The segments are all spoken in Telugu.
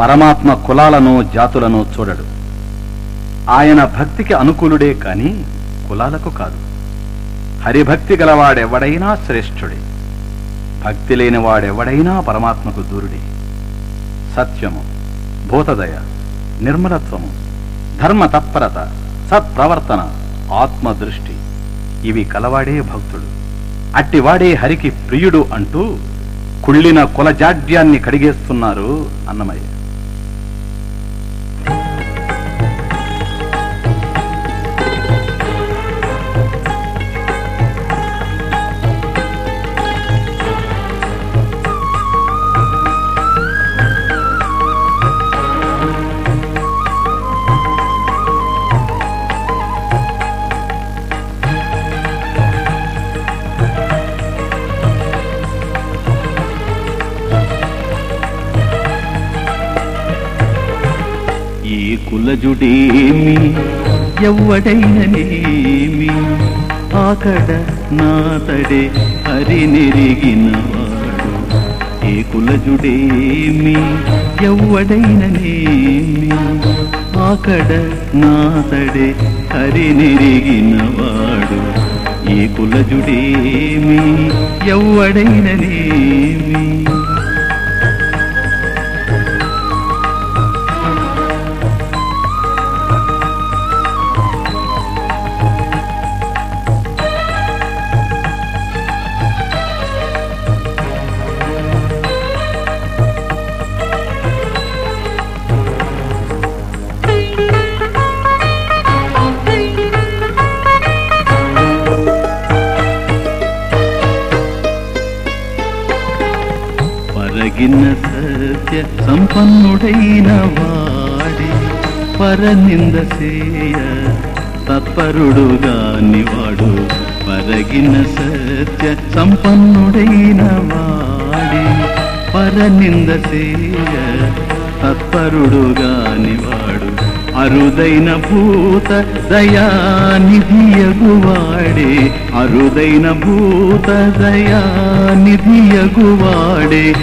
పరమాత్మ కులాలను జాతులను చూడడు. ఆయన భక్తికి అనుకూలుడే కాని కులాలకు కాదు. హరిభక్తి గలవాడెవడైనా శ్రేష్ఠుడే. భక్తి లేని వాడెవడైనా పరమాత్మకు దూరుడే. సత్యము భూతదయ నిర్మలత్వము ధర్మ తత్పరత సత్ప్రవర్తన ఆత్మదృష్టి ఇవి కలవాడే భక్తుడు. అట్టివాడే హరికి ప్రియుడు అంటూ కుళ్ళిన కులజాడ్యాన్ని కడిగేస్తున్నారు అన్నమయ్య. కులజుడేమి? ఎవ్వడైననేమి? ఆకడ నాతడే హరినెరిగినవాడు. ఏ కులజుడేమి? ఎవ్వడైననేమి? ఆకడ నాతడే హరినెరిగినవాడు. ఏ కులజుడేమి? ఎవ్వడైననేమి? పరగిన సత్య సంపన్నుడైన వాడి పరనింద సేయ తత్పరుడుగాని వాడు పరగిన సత్య సంపన్నుడైన వాడి పరనింద సేయ తత్పరుడుగాని వాడు అరుదైన భూత దయానిధియగువాడే. అరుదైన భూత దయానిధియగువాడే.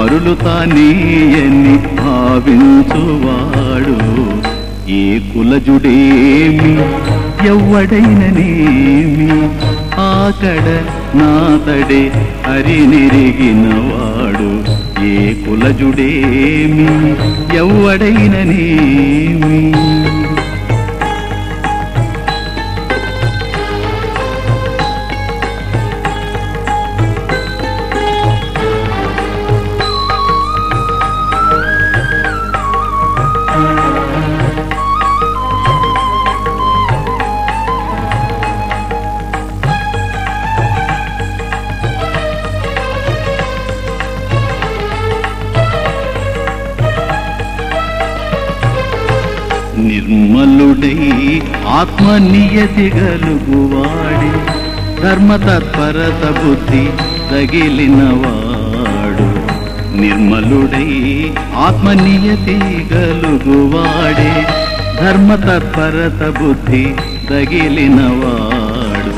పరులు తానేయని భావించువాడు. ఏ కులజుడేమి ఎవ్వడైననేమి ఆకడ నాతడే అరినిరిగినవాడు. ఏ కులజుడేమి ఎవ్వడైననేమి నిర్మలుడై ఆత్మనియతి గలుగువాడి ధర్మ తత్పరత బుద్ధి తగిలినవాడు. నిర్మలుడై ఆత్మనియతి గలుగువాడే ధర్మ తత్పరత బుద్ధి తగిలినవాడు.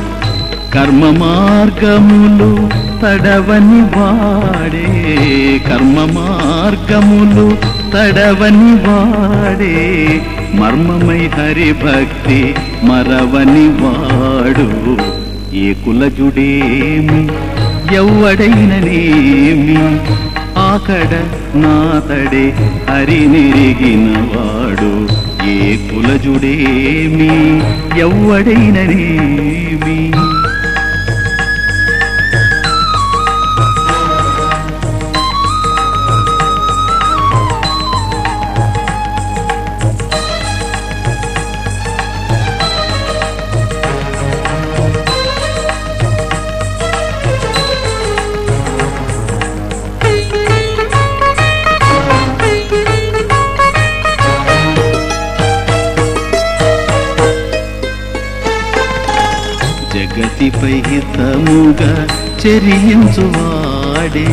కర్మ మార్గములు తడవని వాడే కర్మ మార్గములు తడవని వాడే మర్మమై హరి భక్తి మరవని వాడు ఏ కులజుడేమి? ఎవ్వడైననేమి? ఆకడ నాతడే హరినిరిగిన వాడు ఏ కులజుడేమి? ఎవ్వడైననేమి? జగతిపై హితముగా చెరియించువాడే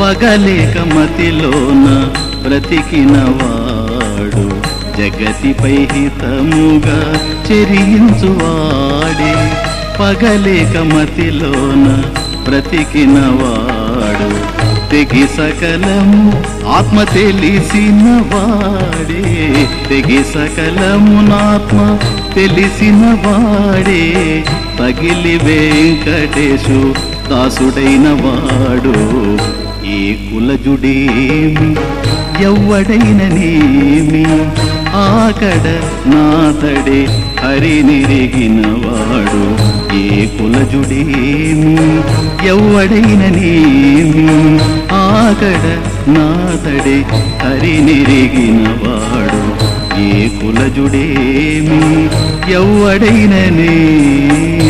పగలేక మతిలోన బ్రతికినవాడు జగతిపై హితముగా చెరియించువాడే పగలేక మతిలోన బ్రతికినవాడు తెగి సకలము ఆత్మ తెలిసిన వాడే తెగి సకలమునాత్మ తెలిసిన వాడే. తగిలి వెంకటేశు దాసుడైన వాడు. ఈ కులజుడేమి? ఎవ్వడైన నేమి? ఆకడ నాతడే హరి వాడు ఏ కులజుడేమి? ఎవ్వడైన నేమి? ఆకడ నాతడే హరి వాడు ఏ కులజుడేమి? ఎవ్వడైన నేమి?